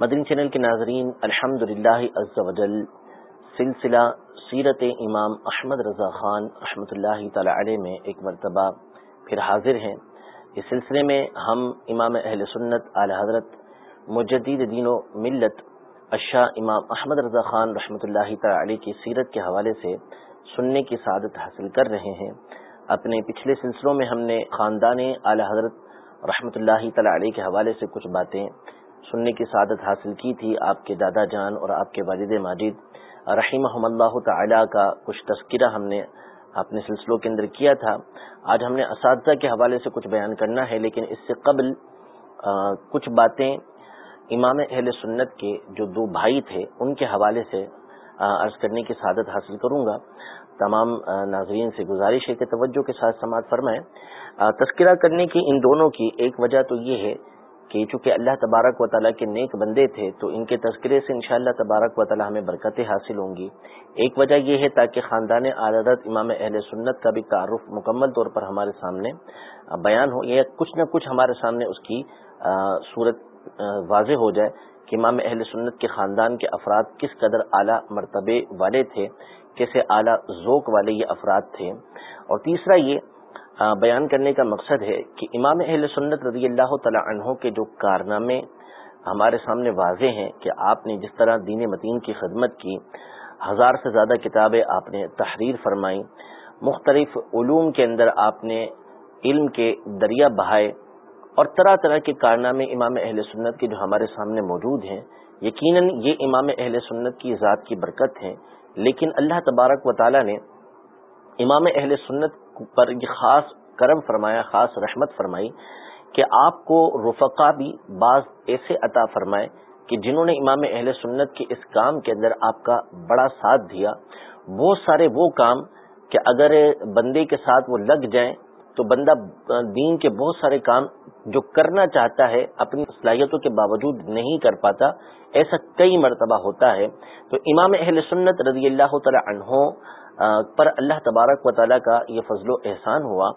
مدنی channel کے ناظرین الحمد للہ سلسلہ سیرت امام احمد رضا خان رحمۃ اللہ تعالی علیہ میں ایک مرتبہ پھر حاضر ہیں۔ اس سلسلے میں ہم امام اہل سنت اعلی حضرت مجدید دین و ملت اشاہ امام احمد رضا خان رحمۃ اللہ تعالی علیہ کی سیرت کے حوالے سے سننے کی سعادت حاصل کر رہے ہیں۔ اپنے پچھلے سلسلوں میں ہم نے خاندان اعلی حضرت رحمۃ اللہ تعالی علیہ کے حوالے سے کچھ باتیں سننے کی سعادت حاصل کی تھی آپ کے دادا جان اور آپ کے والد ماجد۔ رحیم اللہ تعالی کا کچھ تذکرہ ہم نے اپنے سلسلوں کے اندر کیا تھا۔ آج ہم نے اساتذہ کے حوالے سے کچھ بیان کرنا ہے، لیکن اس سے قبل کچھ باتیں امام اہل سنت کے جو دو بھائی تھے، ان کے حوالے سے عرض کرنے کی سعادت حاصل کروں گا۔ تمام ناظرین سے گزارش ہے کہ توجہ کے ساتھ سماعت فرمائیں۔ تذکرہ کرنے کی ان دونوں کی ایک وجہ تو یہ ہے کہ چونکہ اللہ تبارک و تعالیٰ کے نیک بندے تھے، تو ان کے تذکرے سے انشاءاللہ تبارک و تعالیٰ ہمیں برکتیں حاصل ہوں گی۔ ایک وجہ یہ ہے تاکہ خاندان عادت امام اہل سنت کا بھی تعارف مکمل طور پر ہمارے سامنے بیان ہو، یا کچھ نہ کچھ ہمارے سامنے اس کی صورت واضح ہو جائے کہ امام اہل سنت کے خاندان کے افراد کس قدر اعلیٰ مرتبے والے تھے، کیسے اعلیٰ ذوق والے یہ افراد تھے۔ اور تیسرا یہ بیان کرنے کا مقصد ہے کہ امام اہل سنت رضی اللہ تعالیٰ عنہ کے جو کارنامے ہمارے سامنے واضح ہیں کہ آپ نے جس طرح دین متین کی خدمت کی، ہزار سے زیادہ کتابیں آپ نے تحریر فرمائی مختلف علوم کے اندر آپ نے علم کے دریا بہائے اور طرح طرح کے کارنامے امام اہل سنت کے جو ہمارے سامنے موجود ہیں، یقیناً یہ امام اہل سنت کی ذات کی برکت ہے لیکن اللہ تبارک و تعالی نے امام اہل سنت پر یہ خاص کرم فرمایا، خاص رحمت فرمائی کہ آپ کو رفقا بھی بعض ایسے عطا فرمائے کہ جنہوں نے امام اہل سنت کے اس کام کے اندر آپ کا بڑا ساتھ دیا، وہ سارے وہ کام کہ اگر بندے کے ساتھ وہ لگ جائیں تو بندہ دین کے بہت سارے کام جو کرنا چاہتا ہے اپنی صلاحیتوں کے باوجود نہیں کر پاتا، ایسا کئی مرتبہ ہوتا ہے۔ تو امام اہل سنت رضی اللہ تعالی عنہ پر اللہ تبارک و تعالیٰ کا یہ فضل و احسان ہوا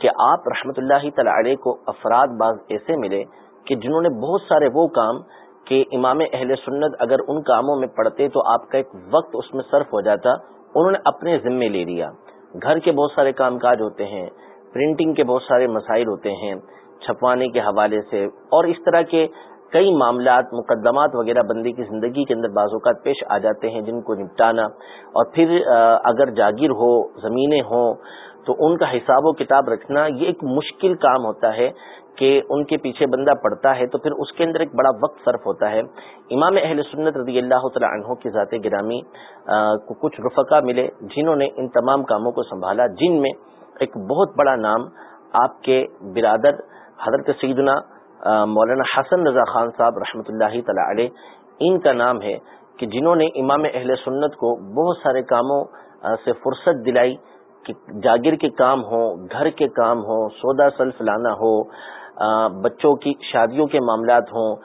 کہ آپ رحمت اللہ تعالی علیہ کو افراد بعض ایسے ملے کہ جنہوں نے بہت سارے وہ کام کہ امام اہل سنت اگر ان کاموں میں پڑھتے تو آپ کا ایک وقت اس میں صرف ہو جاتا، انہوں نے اپنے ذمے لے لیا۔ گھر کے بہت سارے کام کاج ہوتے ہیں پرنٹنگ کے بہت سارے مسائل ہوتے ہیں، چھپوانے کے حوالے سے، اور اس طرح کے کئی معاملات، مقدمات وغیرہ بندی کی زندگی کے اندر بعض اوقات پیش آ جاتے ہیں جن کو نپٹانا، اور پھر اگر جاگیر ہو، زمینیں ہوں، تو ان کا حساب و کتاب رکھنا یہ ایک مشکل کام ہوتا ہے کہ ان کے پیچھے بندہ پڑتا ہے، تو پھر اس کے اندر ایک بڑا وقت صرف ہوتا ہے۔ امام اہل سنت رضی اللہ تعالی عنہ کی ذات گرامی کو کچھ رفقا ملے جنہوں نے ان تمام کاموں کو سنبھالا، جن میں ایک بہت بڑا نام آپ کے برادر حضرت سیدنا مولانا حسن رضا خان صاحب رحمۃ اللہ تعالی علیہ، ان کا نام ہے کہ جنہوں نے امام اہل سنت کو بہت سارے کاموں سے فرصت دلائی کہ جاگیر کے کام ہوں، گھر کے کام ہوں، سودا سلف لانا ہو بچوں کی شادیوں کے معاملات ہوں۔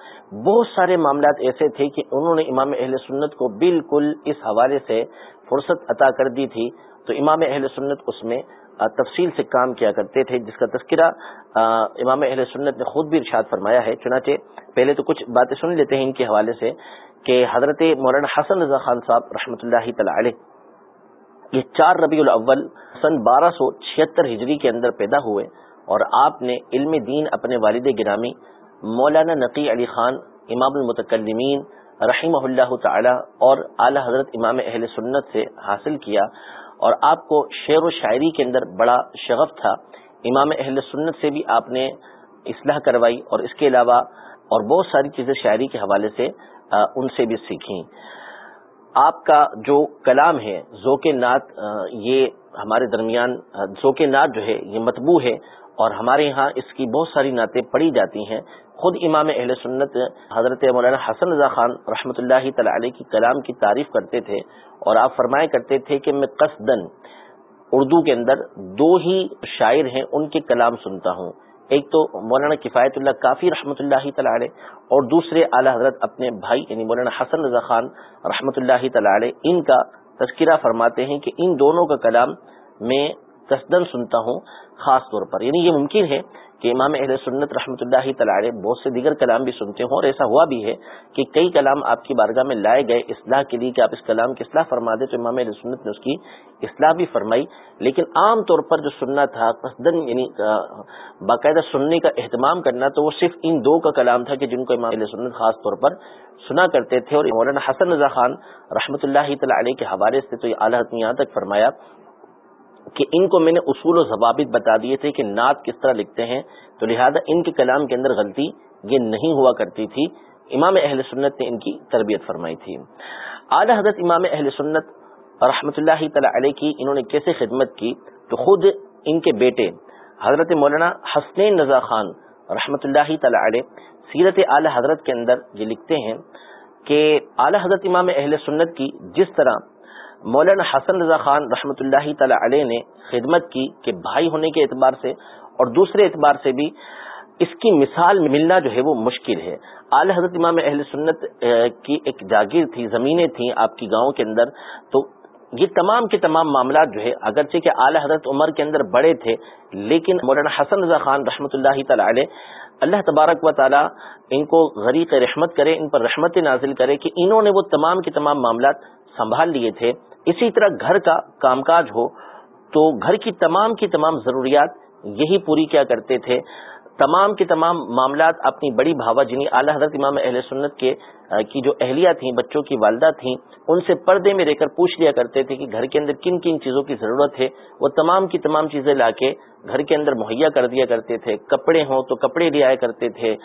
بہت سارے معاملات ایسے تھے کہ انہوں نے امام اہل سنت کو بالکل اس حوالے سے فرصت عطا کر دی تھی۔ تو امام اہل سنت اس میں تفصیل سے کام کیا کرتے تھے، جس کا تذکرہ امام اہل سنت نے خود بھی ارشاد فرمایا ہے۔ چنانچہ پہلے تو کچھ باتیں سن لیتے ہیں ان کے حوالے سے کہ حضرت مولانا حسن رضا خان صاحب رحمۃ اللہ تعالی یہ چار ربیع الاول، سن بارہ سو چھہتر ہجری کے اندر پیدا ہوئے اور آپ نے علم دین اپنے والد گرامی مولانا نقی علی خان، امام المتکلمین رحمہ اللہ تعالی اور اعلی حضرت امام اہل سنت سے حاصل کیا۔ اور آپ کو شعر و شاعری کے اندر بڑا شغف تھا۔ امام اہل سنت سے بھی آپ نے اصلاح کروائی اور اس کے علاوہ اور بہت ساری چیزیں شاعری کے حوالے سے ان سے بھی سیکھیں۔ آپ کا جو کلام ہے، ذوق نعت یہ ہمارے درمیان ذوق نعت جو ہے، یہ مطبوع ہے۔ اور ہمارے یہاں اس کی بہت ساری نعتیں پڑھی جاتی ہیں۔ خود امام اہل سنت حضرت مولانا حسن رضا خان رحمۃ اللہ تعالی علیہ کی کلام کی تعریف کرتے تھے اور آپ فرمایا کرتے تھے کہ میں قصدن اردو کے اندر دو ہی شاعر ہیں، ان کے کلام سنتا ہوں۔ ایک تو مولانا کفایت اللہ کافی رحمۃ اللہ تعالی اور دوسرے اعلیٰ حضرت اپنے بھائی یعنی مولانا حسن رضا خان رحمۃ اللہ تعالی ان کا تذکرہ فرماتے ہیں کہ ان دونوں کا کلام میں قصدن سنتا ہوں خاص طور پر۔ یعنی یہ ممکن ہے کہ امام اہل سنت رحمۃ اللہ تعالی بہت سے دیگر کلام بھی سنتے ہوں اور ایسا ہوا بھی ہے کہ کئی کلام آپ کی بارگاہ میں لائے گئے اصلاح کے لیے کہ آپ اس کلام کی اصلاح فرما دیں تو امام اہل سنت نے اس کی اصلاح بھی فرمائی۔ لیکن عام طور پر جو سننا تھا قصدن یعنی باقاعدہ سننے کا اہتمام کرنا تو وہ صرف ان دو کا کلام تھا کہ جن کو امام اہل سنت خاص طور پر سنا کرتے تھے۔ اور مولانا حسن رضا خان رحمۃ اللہ تعالی علیہ کے حوالے سے تو یہ اعلیٰ یہاں تک فرمایا کہ ان کو میں نے اصول و ضوابط بتا دیے تھے کہ نعت کس طرح لکھتے ہیں، تو لہذا ان کے کلام کے اندر غلطی یہ نہیں ہوا کرتی تھی۔ امام اہل سنت نے ان کی تربیت فرمائی تھی۔ اعلی حضرت امام اہل سنت رحمۃ اللہ تعالی علیہ کی انہوں نے کیسے خدمت کی، تو خود ان کے بیٹے حضرت مولانا حسنین رضا خان رحمۃ اللہ تعالی علیہ سیرت اعلی حضرت کے اندر یہ لکھتے ہیں کہ اعلی حضرت امام اہل سنت کی جس طرح مولانا حسن رضا خان رحمۃ اللہ تعالی علیہ نے خدمت کی کہ بھائی ہونے کے اعتبار سے اور دوسرے اعتبار سے بھی اس کی مثال ملنا جو ہے وہ مشکل ہے۔ اعلی حضرت امام اہل سنت کی ایک جاگیر تھی، زمینیں تھیں آپ کی گاؤں کے اندر۔ تو یہ تمام کے تمام معاملات جو ہے، اگرچہ کہ اعلی حضرت عمر کے اندر بڑے تھے، لیکن مولانا حسن رضا خان رحمۃ اللہ تعالی علیہ، اللہ تبارک و تعالی ان کو غریق رحمت کرے، ان پر رحمت نازل کرے کہ انہوں نے وہ تمام کے تمام معاملات سنبھال لیے تھے، اسی طرح گھر کا کام کاج ہو تو گھر کی تمام کی تمام ضروریات یہی پوری کیا کرتے تھے۔ تمام کے تمام معاملات اپنی بڑی بھاوا جنہیں اعلیٰ حضرت امام اہل سنت کے کی جو اہلیہ تھیں، بچوں کی والدہ تھیں، ان سے پردے میں رہ کر پوچھ لیا کرتے تھے کہ گھر کے اندر کن کن چیزوں کی ضرورت ہے۔ وہ تمام کی تمام چیزیں لا کے گھر کے اندر مہیا کر دیا کرتے تھے۔ کپڑے ہوں تو کپڑے لے آیا کرتے تھے۔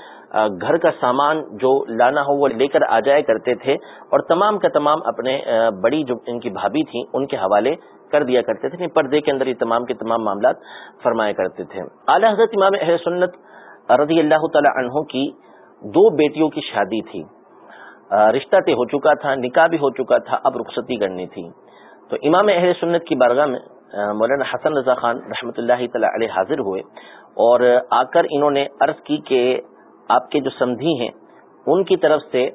گھر کا سامان جو لانا ہو وہ لے کر آ جایا کرتے تھے۔ اور تمام کا تمام اپنے بڑی جو ان کی بھابھی تھیں، ان کے حوالے کر دیا کرتے تھے یعنی پردے کے اندر یہ تمام کے تمام معاملات فرمایا کرتے تھے۔ اعلیٰ حضرت امام اہل سنت رضی اللہ تعالی عنہ کی دو بیٹیوں کی شادی تھی۔ رشتہ طے ہو چکا تھا، نکاح بھی ہو چکا تھا، اب رخصتی کرنی تھی۔ تو امام اہل سنت کی بارگاہ میں مولانا حسن رضا خان رحمۃ اللہ تعالی علیہ حاضر ہوئے اور آ کر انہوں نے عرض کی کہ آپ کے جو سمدھی ہیں، ان کی طرف سے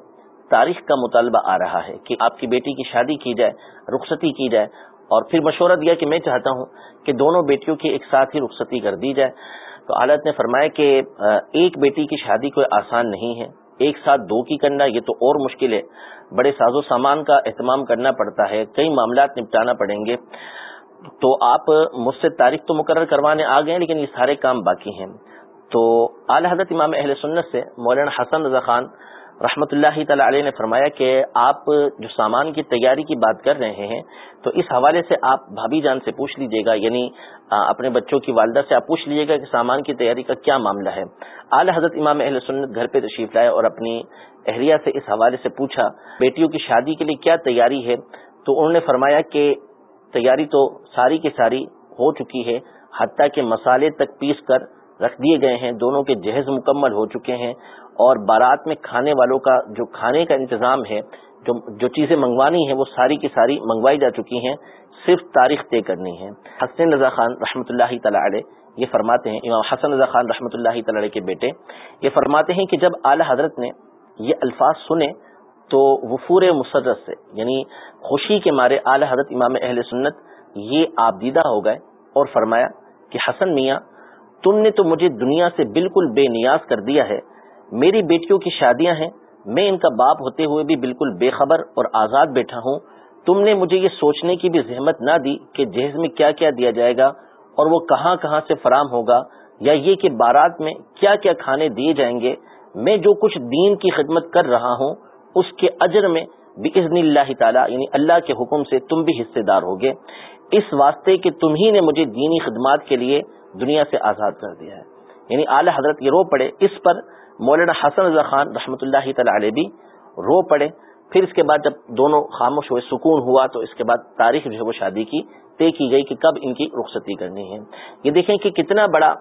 تاریخ کا مطالبہ آ رہا ہے کہ آپ کی بیٹی کی شادی کی جائے، رخصتی کی جائے۔ اور پھر مشورہ دیا کہ میں چاہتا ہوں کہ دونوں بیٹیوں کی ایک ساتھ ہی رخصتی کر دی جائے۔ تو عالت نے فرمایا کہ ایک بیٹی کی شادی کوئی آسان نہیں ہے۔ ایک ساتھ دو کی کرنا یہ تو اور مشکل ہے۔ بڑے ساز و سامان کا اہتمام کرنا پڑتا ہے، کئی معاملات نپٹانا پڑیں گے۔ تو آپ مجھ سے تاریخ تو مقرر کروانے آ گئے لیکن یہ سارے کام باقی ہیں۔ تو اعلی حضرت امام اہل سنت سے مولانا حسن رضا خان رحمۃ اللہ تعالی علیہ نے فرمایا کہ آپ جو سامان کی تیاری کی بات کر رہے ہیں، تو اس حوالے سے آپ بھابھی جان سے پوچھ لیجیے گا یعنی اپنے بچوں کی والدہ سے آپ پوچھ لیجیے گا کہ سامان کی تیاری کا کیا معاملہ ہے۔ اعلی حضرت امام اہل سنت گھر پہ تشریف لائے اور اپنی اہلیہ سے اس حوالے سے پوچھا، بیٹیوں کی شادی کے لیے کیا تیاری ہے؟ تو انہوں نے فرمایا کہ تیاری تو ساری کی ساری ہو چکی ہے، حتیٰ کہ مسالے تک پیس کر رکھ دیے گئے ہیں، دونوں کے جہیز مکمل ہو چکے ہیں اور بارات میں کھانے والوں کا جو کھانے کا انتظام ہے، جو جو چیزیں منگوانی ہیں، وہ ساری کی ساری منگوائی جا چکی ہیں، صرف تاریخ طے کرنی ہے۔ حسن رضا خان رحمۃ اللہ تعالی علیہ یہ فرماتے ہیں، امام حسن رضا خان رحمۃ اللہ تعالی کے بیٹے یہ فرماتے ہیں کہ جب اعلی حضرت نے یہ الفاظ سنے تو وفور مسرت سے یعنی خوشی کے مارے اعلی حضرت امام اہل سنت یہ آبدیدہ ہو گئے اور فرمایا کہ حسن میاں تم نے تو مجھے دنیا سے بالکل بے نیاز کر دیا ہے۔ میری بیٹیوں کی شادیاں ہیں۔ میں ان کا باپ ہوتے ہوئے بھی بالکل بے خبر اور آزاد بیٹھا ہوں۔ تم نے مجھے یہ سوچنے کی بھی زحمت نہ دی کہ جہیز میں کیا کیا دیا جائے گا اور وہ کہاں کہاں سے فراہم ہوگا یا یہ کہ بارات میں کیا کیا کھانے دیے جائیں گے۔ میں جو کچھ دین کی خدمت کر رہا ہوں، اس کے اجر میں بزن اللہ تعالیٰ یعنی اللہ کے حکم سے تم بھی حصے دار ہوگے۔ اس واسطے کہ تم ہی نے مجھے دینی خدمات کے لیے دنیا سے آزاد کر دیا ہے۔ یعنی اعلی حضرت یہ رو پڑے، اس پر مولانا حسن رضا خان رحمۃ اللہ تعالی علیہ بھی رو پڑے۔ پھر اس کے بعد جب دونوں خاموش ہوئے، سکون ہوا، تو اس کے بعد تاریخ جو ہے وہ شادی کی، طے کی گئی کہ کب ان کی رخصتی کرنی ہے۔ یہ دیکھیں کہ کتنا بڑا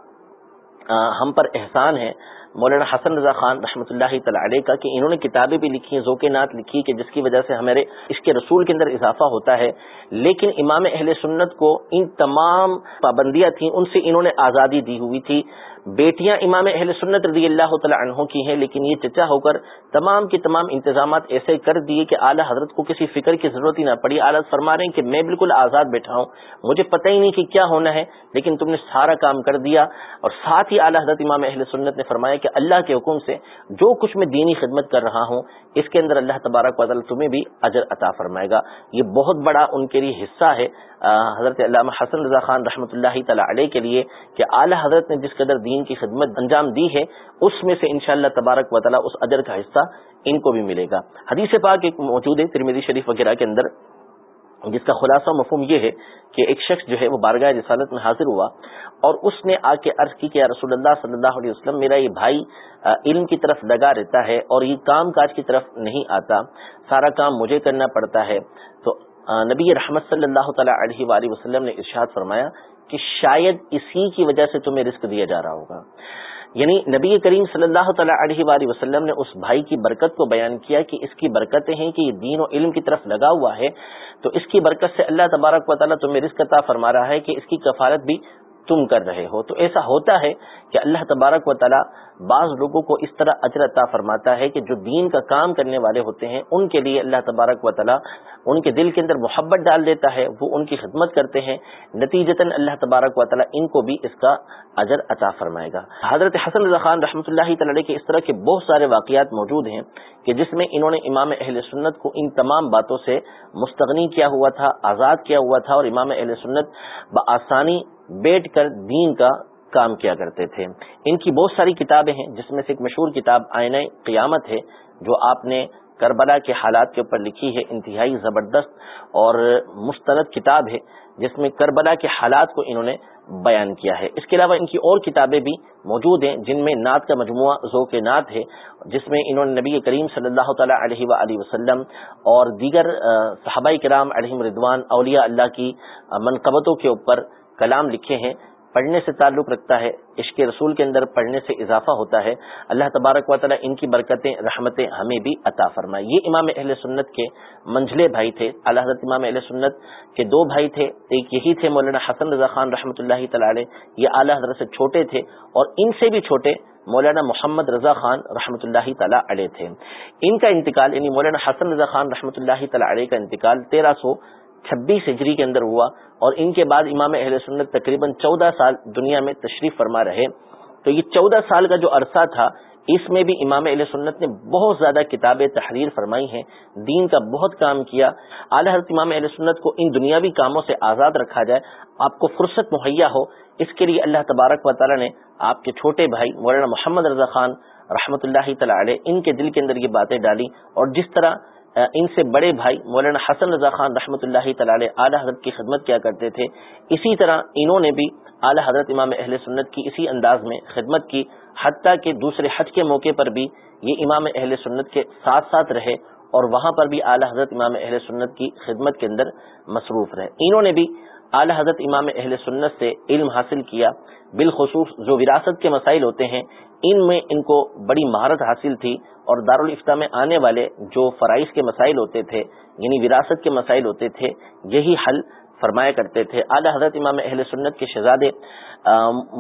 ہم پر احسان ہے۔ مولانا حسن رضا خان رحمۃ اللہ تعالی کا کہ انہوں نے کتابیں بھی لکھی ہیں، ذوق نعت لکھی کہ جس کی وجہ سے ہمارے اس کے رسول کے اندر اضافہ ہوتا ہے۔ لیکن امام اہل سنت کو ان تمام پابندیاں تھیں، ان سے انہوں نے آزادی دی ہوئی تھی۔ بیٹیاں امام اہل سنت رضی اللہ تعالیٰ عنہ کی ہیں، لیکن یہ چچا ہو کر تمام کے تمام انتظامات ایسے کر دیے کہ اعلیٰ حضرت کو کسی فکر کی ضرورت ہی نہ پڑی۔ اعلیٰ فرما رہے ہیں کہ میں بالکل آزاد بیٹھا ہوں، مجھے پتہ ہی نہیں کہ کیا ہونا ہے، لیکن تم نے سارا کام کر دیا۔ اور ساتھ ہی اعلیٰ حضرت امام اہل سنت نے فرمایا کہ اللہ کے حکم سے جو کچھ میں دینی خدمت کر رہا ہوں، اس کے اندر اللہ تبارک و تعالیٰ تمہیں بھی اجر عطا فرمائے گا۔ یہ بہت بڑا ان کے لیے حصہ ہے حضرت علامہ حسن رضا خان رحمۃ اللہ تعالیٰ علیہ کے لیے کہ اعلیٰ حضرت نے جس قدر دین کی خدمت انجام دی ہے، اس میں سے انشاءاللہ تبارک و تعالیٰ اس اجر کا حصہ ان کو بھی ملے گا۔ حدیث پاک ایک موجود ہے ترمیدی شریف وغیرہ کے اندر۔ جس کا خلاصہ مفہوم یہ ہے کہ ایک شخص جو ہے وہ بارگاہ رسالت میں حاضر ہوا اور اس نے آ کے عرض کی کہ رسول اللہ صلی اللہ علیہ وسلم، میرا یہ بھائی علم کی طرف لگا رہتا ہے اور یہ کام کاج کی طرف نہیں آتا، سارا کام مجھے کرنا پڑتا ہے۔ تو نبی رحمت صلی اللہ تعالیٰ علیہ وآلہ وسلم نے ارشاد فرمایا کہ شاید اسی کی وجہ سے تمہیں رزق دیا جا رہا ہوگا۔ یعنی نبی کریم صلی اللہ تعالیٰ علیہ وآلہ وسلم نے اس بھائی کی برکت کو بیان کیا کہ اس کی برکتیں ہیں کہ یہ دین و علم کی طرف لگا ہوا ہے، تو اس کی برکت سے اللہ تبارک و تعالیٰ تمہیں رزق عطا فرما رہا ہے کہ اس کی کفالت بھی تم کر رہے ہو۔ تو ایسا ہوتا ہے کہ اللہ تبارک و تعالیٰ بعض لوگوں کو اس طرح اجر عطا فرماتا ہے کہ جو دین کا کام کرنے والے ہوتے ہیں، ان کے لیے اللہ تبارک و تعالیٰ ان کے دل کے اندر محبت ڈال دیتا ہے، وہ ان کی خدمت کرتے ہیں۔ نتیجتاً اللہ تبارک و تعالیٰ ان کو بھی اس کا اجر عطا فرمائے گا۔ حضرت حسن رضا خان رحمۃ اللہ تعالی کے اس طرح کے بہت سارے واقعات موجود ہیں کہ جس میں انہوں نے امام اہل سنت کو ان تمام باتوں سے مستغنی کیا ہوا تھا، آزاد کیا ہوا تھا اور امام اہل سنت بآسانی بیٹھ کر دین کا کام کیا کرتے تھے۔ ان کی بہت ساری کتابیں ہیں، جس میں سے ایک مشہور کتاب آئین قیامت ہے، جو آپ نے کربلا کے حالات کے اوپر لکھی ہے، انتہائی زبردست اور مستند کتاب ہے، جس میں کربلا کے حالات کو انہوں نے بیان کیا ہے۔ اس کے علاوہ ان کی اور کتابیں بھی موجود ہیں، جن میں نعت کا مجموعہ ذوق نعت ہے، جس میں انہوں نے نبی کریم صلی اللہ تعالیٰ علیہ و وسلم اور دیگر صحابہ کرام علیہ ردوان اولیاء اللہ کی منقبتوں کے اوپر کلام لکھے ہیں، پڑھنے سے تعلق رکھتا ہے، عشق رسول کے اندر پڑھنے سے اضافہ ہوتا ہے۔ اللہ تبارک و تعالیٰ ان کی برکتیں، رحمتیں ہمیں بھی عطا فرمائے۔ یہ امام اہل سنت کے منجلے بھائی تھے۔ اللہ حضرت امام اہل سنت کے دو بھائی تھے۔ ایک یہی تھے مولانا حسن رضا خان رحمۃ اللہ تعالی یہ اعلیٰ حضرت سے چھوٹے تھے اور ان سے بھی چھوٹے مولانا محمد رضا خان رحمۃ اللہ تعالیٰ علیہ تھے۔ ان کا انتقال یعنی مولانا حسن رضا خان رحمۃ اللہ تعالیٰ علیہ کا انتقال تیرہ سو چھبیس ہجری کے اندر ہوا اور ان کے بعد امام اہل سنت تقریباً چودہ سال دنیا میں تشریف فرما رہے۔ تو یہ چودہ سال کا جو عرصہ تھا، اس میں بھی امام علیہ سنت نے بہت زیادہ کتابیں تحریر فرمائی ہیں، دین کا بہت کام کیا۔ اعلی حضرت امام علیہ سنت کو ان دنیاوی کاموں سے آزاد رکھا جائے۔ آپ کو فرصت مہیا ہو۔ اس کے لیے اللہ تبارک و تعالیٰ نے آپ کے چھوٹے بھائی مولانا محمد رضا خان رحمۃ اللہ تعالی علیہ ان کے دل کے اندر یہ باتیں ڈالی اور جس طرح ان سے بڑے بھائی مولانا حسن رضا خان رحمۃ اللہ تعالی اعلیٰ حضرت کی خدمت کیا کرتے تھے۔ اسی طرح انہوں نے بھی اعلیٰ حضرت امام اہل سنت کی اسی انداز میں خدمت کی، حتیٰ کہ دوسرے حج کے موقع پر بھی یہ امام اہل سنت کے ساتھ ساتھ رہے اور وہاں پر بھی اعلیٰ حضرت امام اہل سنت کی خدمت کے اندر مصروف رہے۔ انہوں نے بھی اعلی حضرت امام اہل سنت سے علم حاصل کیا۔ بالخصوص جو وراثت کے مسائل ہوتے ہیں، ان میں ان کو بڑی مہارت حاصل تھی اور دارالفتہ میں آنے والے جو فرائض کے مسائل ہوتے تھے یعنی وراثت کے مسائل ہوتے تھے، یہی حل فرمایا کرتے تھے۔ اعلی حضرت امام اہل سنت کے شہزادے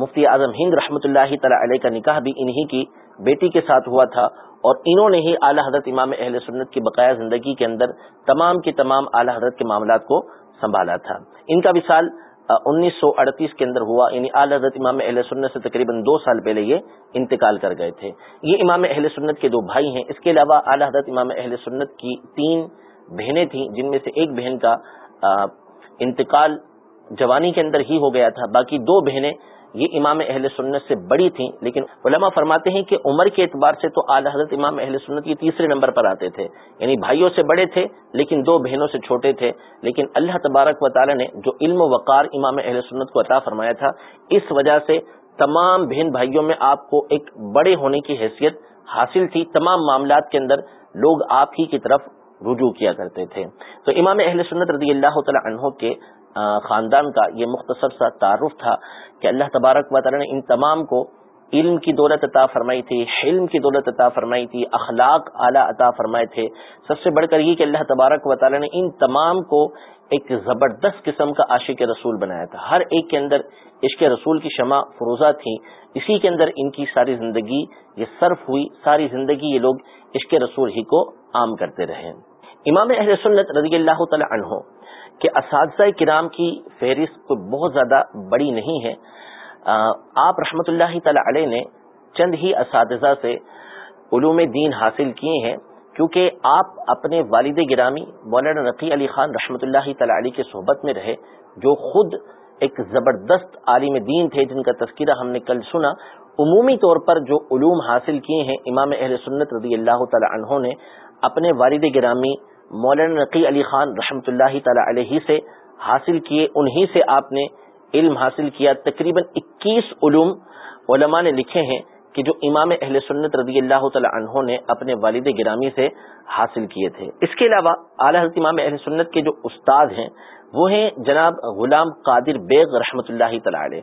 مفتی اعظم ہند رحمۃ اللہ تعالی علیہ کا نکاح بھی انہی کی بیٹی کے ساتھ ہوا تھا اور انہوں نے ہی اعلی حضرت امام اہل سنت کی بقایا زندگی کے اندر تمام کے تمام اعلی حضرت کے معاملات کو سنبھالا تھا۔ ان کا وصال انیس سو اڑتیس کے اندر ہوا۔ یعنی اعلی حضرت امام اہل سنت سے تقریباً دو سال پہلے یہ انتقال کر گئے تھے۔ یہ امام اہل سنت کے دو بھائی ہیں۔ اس کے علاوہ اعلی حضرت امام اہل سنت کی تین بہنیں تھیں، جن میں سے ایک بہن کا انتقال جوانی کے اندر ہی ہو گیا تھا۔ باقی دو بہنیں یہ امام اہل سنت سے بڑی تھیں، لیکن علماء فرماتے ہیں کہ عمر کے اعتبار سے تو اعلی حضرت امام اہل سنت یہ تیسرے نمبر پر آتے تھے۔ یعنی بھائیوں سے بڑے تھے، لیکن دو بہنوں سے چھوٹے تھے۔ لیکن اللہ تبارک و تعالی نے جو علم و وقار امام اہل سنت کو عطا فرمایا تھا، اس وجہ سے تمام بہن بھائیوں میں آپ کو ایک بڑے ہونے کی حیثیت حاصل تھی۔ تمام معاملات کے اندر لوگ آپ ہی کی طرف رجوع کیا کرتے تھے۔ تو امام اہل سنت رضی اللہ تعالی عنہ کے خاندان کا یہ مختصر سا تعارف تھا کہ اللہ تبارک و تعالی نے ان تمام کو علم کی دولت عطا فرمائی تھی، حلم کی دولت عطا فرمائی تھی، اخلاق اعلیٰ عطا فرمائے تھے۔ سب سے بڑھ کر یہ کہ اللہ تبارک و تعالیٰ نے ان تمام کو ایک زبردست قسم کا عاشق رسول بنایا تھا۔ ہر ایک کے اندر عشق رسول کی شمع فروزہ تھی اسی کے اندر ان کی ساری زندگی یہ صرف ہوئی، ساری زندگی یہ لوگ عشق رسول ہی کو عام کرتے رہے۔ امام اہل سنت رضی اللہ تعالی عنہ کہ اساتذہ کرام کی فہرست کوئی بہت زیادہ بڑی نہیں ہے۔ آپ رحمت اللہ تعالی علیہ نے چند ہی اساتذہ سے علوم دین حاصل کیے ہیں، کیونکہ آپ اپنے والد گرامی مولانا نقی علی خان رحمۃ اللہ تعالی علی کے صحبت میں رہے، جو خود ایک زبردست عالم دین تھے، جن کا تذکرہ ہم نے کل سنا۔ عمومی طور پر جو علوم حاصل کیے ہیں، امام اہل سنت رضی اللہ تعالی عنہ نے اپنے والد گرامی مولانا نقی علی خان رحمۃ اللہ تعالی علیہ سے حاصل کیے، انہی سے آپ نے علم حاصل کیا۔ تقریباً اکیس علوم علماء نے لکھے ہیں کہ جو امام اہل سنت رضی اللہ تعالی عنہ نے اپنے والد گرامی سے حاصل کیے تھے۔ اس کے علاوہ اعلی حضرت امام اہل سنت کے جو استاد ہیں، وہ ہیں جناب غلام قادر بیگ رحمۃ اللہ تعالی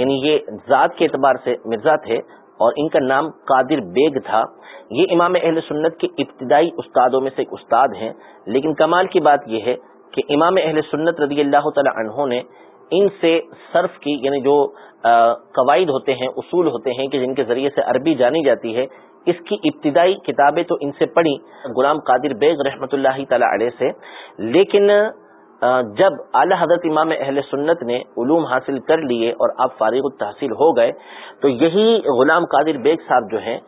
یعنی یہ ذات کے اعتبار سے مرزا تھے۔ اور ان کا نام قادر بیگ تھا۔ یہ امام اہل سنت کے ابتدائی استادوں میں سے ایک استاد ہیں۔ لیکن کمال کی بات یہ ہے کہ امام اہل سنت رضی اللہ تعالی عنہ نے ان سے صرف کی یعنی جو قواعد ہوتے ہیں، اصول ہوتے ہیں کہ جن کے ذریعے سے عربی جانی جاتی ہے، اس کی ابتدائی کتابیں تو ان سے پڑھی غلام قادر بیگ رحمۃ اللہ تعالی علیہ سے۔ لیکن جب اعلی حضرت امام اہل سنت نے علوم حاصل کر لیے اور آپ فارغ التحصیل ہو گئے، تو یہی غلام قادر بیگ صاحب جو ہیں،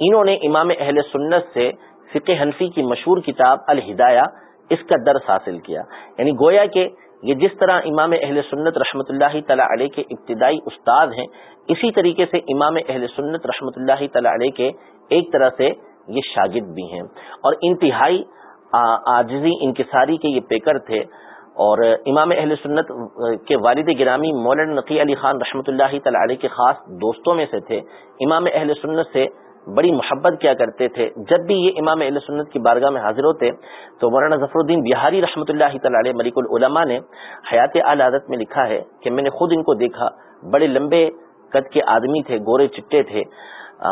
انہوں نے امام اہل سنت سے فقہ حنفی کی مشہور کتاب الہدایہ اس کا درس حاصل کیا۔ یعنی گویا کہ یہ جس طرح امام اہل سنت رحمۃ اللہ تعالی علیہ کے ابتدائی استاد ہیں، اسی طریقے سے امام اہل سنت رحمۃ اللہ تعالی علیہ کے ایک طرح سے یہ شاگرد بھی ہیں۔ اور انتہائی آجزی انکساری کے یہ پیکر تھے۔ اور امام اہل سنت کے والد گرامی مولانا نقی علی خان رحمۃ اللہ تعالی علیہ کے خاص دوستوں میں سے تھے۔ امام اہل سنت سے بڑی محبت کیا کرتے تھے۔ جب بھی یہ امام علیہ سنت کی بارگاہ میں حاضر ہوتے، تو مولانا ظفر الدین بہاری رحمۃ اللہ تعالی ملک العلماء نے حیات عادت میں لکھا ہے کہ میں نے خود ان کو دیکھا۔ بڑے لمبے قد کے آدمی تھے، گورے چٹے تھے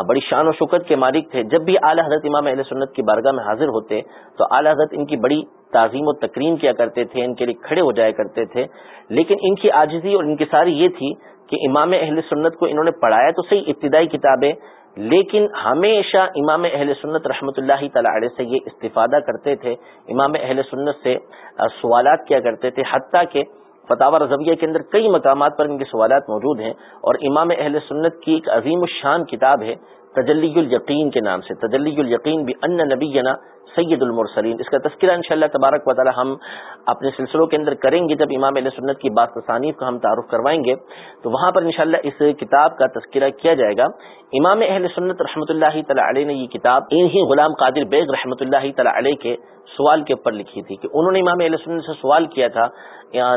بڑی شان و شکت کے مالک تھے۔ جب بھی اعلی حضرت امام علیہ سنت کی بارگاہ میں حاضر ہوتے، تو اعلی حضرت ان کی بڑی تعظیم و تکریم کیا کرتے تھے، ان کے لیے کھڑے ہو جایا کرتے تھے۔ لیکن ان کی آجزی اور ان کی ساری یہ تھی کہ امام اہل سنت کو انہوں نے پڑھایا تو صحیح ابتدائی کتابیں، لیکن ہمیشہ امام اہل سنت رحمۃ اللہ تعالی علیہ سے یہ استفادہ کرتے تھے۔ امام اہل سنت سے سوالات کیا کرتے تھے، حتیٰ کہ فتح رضویہ کے اندر کئی مقامات پر ان کے سوالات موجود ہیں۔ اور امام اہل سنت کی ایک عظیم الشان کتاب ہے تجلی الیقین کے نام سے، تجلی الیقین بھی ان نبی سید المرسلین۔ اس کا تذکرہ انشاءاللہ تبارک و تعالی ہم اپنے سلسلوں کے اندر کریں گے۔ جب امام علیہ سنت کی بات تصانیف کا ہم تعارف کروائیں گے، تو وہاں پر انشاءاللہ اس کتاب کا تذکرہ کیا جائے گا۔ امام اہل سنت رحمۃ اللہ تعالی علیہ نے یہ کتاب انہی غلام قادر بیگ رحمۃ اللہ تعالی علیہ کے سوال کے اوپر لکھی تھی کہ انہوں نے امام علیہ سنت سے سوال کیا تھا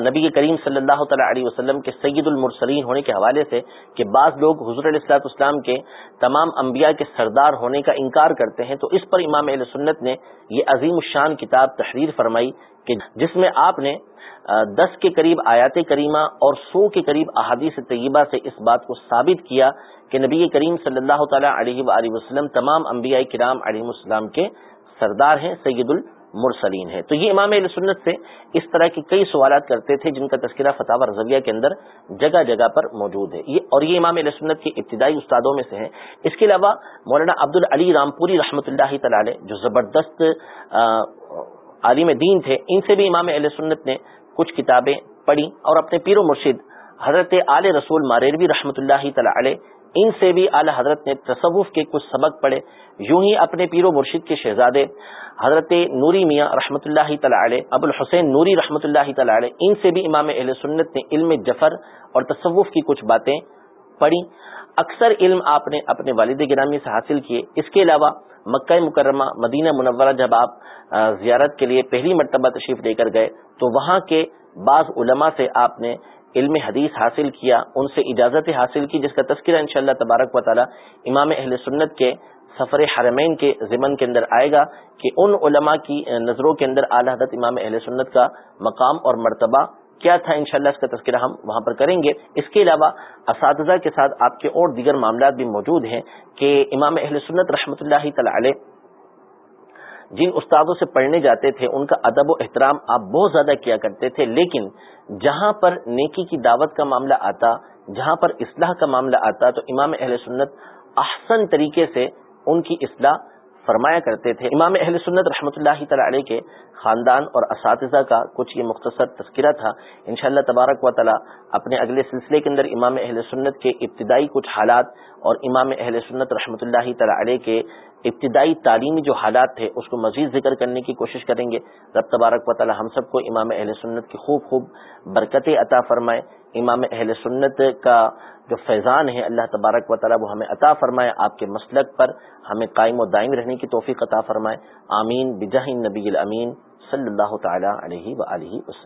نبی کریم صلی اللہ تعالی علیہ وسلم کے سید المرسلین ہونے کے حوالے سے کہ بعض لوگ حضور علیہ السلاط اسلام کے تمام انبیاء کے سردار ہونے کا انکار کرتے ہیں، تو اس پر امام علیہ سنت نے یہ عظیم الشان کتاب تحریر فرمائی کہ جس میں آپ نے دس کے قریب آیات کریمہ اور سو کے قریب احادیث طیبہ سے اس بات کو ثابت کیا کہ نبی کریم صلی اللہ تعالیٰ علیہ وآلہ وسلم تمام انبیاء کرام علیہ السلام کے سردار ہیں سید المرسلین ہیں۔ تو یہ امام علیہ سنت سے اس طرح کی کئی سوالات کرتے تھے جن کا تذکرہ فتح رضویہ کے اندر جگہ جگہ پر موجود ہے۔ یہ اور یہ امام علیہ سنت کے ابتدائی استادوں میں سے ہیں۔ اس کے علاوہ مولانا عبد العلی رامپوری رحمۃ اللہ تعالی جو زبردست عالم دین تھے، ان سے بھی امام علیہ سنت نے کچھ کتابیں پڑھی۔ اور اپنے پیر و مرشد حضرت آل رسول ماریروی رحمۃ اللہ تعالی ان سے بھی اعلی حضرت نے تصوف کے کچھ سبق پڑھے۔ یوں ہی اپنے پیر و مرشد کے شہزادے حضرت نوری میاں رحمۃ اللہ تعالی ابو الحسین نوری رحمۃ اللہ تعالی ان سے بھی امام اہل سنت نے علم جفر اور تصوف کی کچھ باتیں پڑھی۔ اکثر علم آپ نے اپنے والد گرامی سے حاصل کیے۔ اس کے علاوہ مکہ مکرمہ، مدینہ منورہ جب آپ زیارت کے لیے پہلی مرتبہ تشریف لے کر گئے، تو وہاں کے بعض علماء سے آپ نے علم حدیث حاصل کیا، ان سے اجازت حاصل کی، جس کا تذکرہ انشاءاللہ تبارک و تعالی امام اہل سنت کے سفر حرمین کے ضمن کے اندر آئے گا کہ ان علماء کی نظروں کے اندر اعلی حضرت امام اہل سنت کا مقام اور مرتبہ کیا تھا انشاءاللہ، اس کا تذکرہ ہم وہاں پر کریں گے۔ اس کے علاوہ اساتذہ کے ساتھ آپ کے اور دیگر معاملات بھی موجود ہیں کہ امام اہل سنت رحمۃ اللہ تعالی جن استادوں سے پڑھنے جاتے تھے، ان کا ادب و احترام آپ بہت زیادہ کیا کرتے تھے، لیکن جہاں پر نیکی کی دعوت کا معاملہ آتا، جہاں پر اصلاح کا معاملہ آتا، تو امام اہل سنت احسن طریقے سے ان کی اصلاح فرمایا کرتے تھے۔ امام اہل سنت رحمۃ اللہ تعالی علیہ کے خاندان اور اساتذہ کا کچھ یہ مختصر تذکرہ تھا۔ انشاءاللہ تبارک و تعالی اپنے اگلے سلسلے کے اندر امام اہل سنت کے ابتدائی کچھ حالات اور امام اہل سنت رحمۃ اللہ تعالی علیہ کے ابتدائی تعلیمی جو حالات تھے، اس کو مزید ذکر کرنے کی کوشش کریں گے۔ رب تبارک و تعالی ہم سب کو امام اہل سنت کی خوب خوب برکت عطا فرمائے۔ امام اہل سنت کا جو فیضان ہے، اللہ تبارک و تعالی وہ ہمیں عطا فرمائے۔ آپ کے مسلک پر ہمیں قائم و دائم رہنے کی توفیق عطا فرمائے۔ آمین۔ بجہ نبی الامین صلی اللہ تعالی علیہ و وسلم۔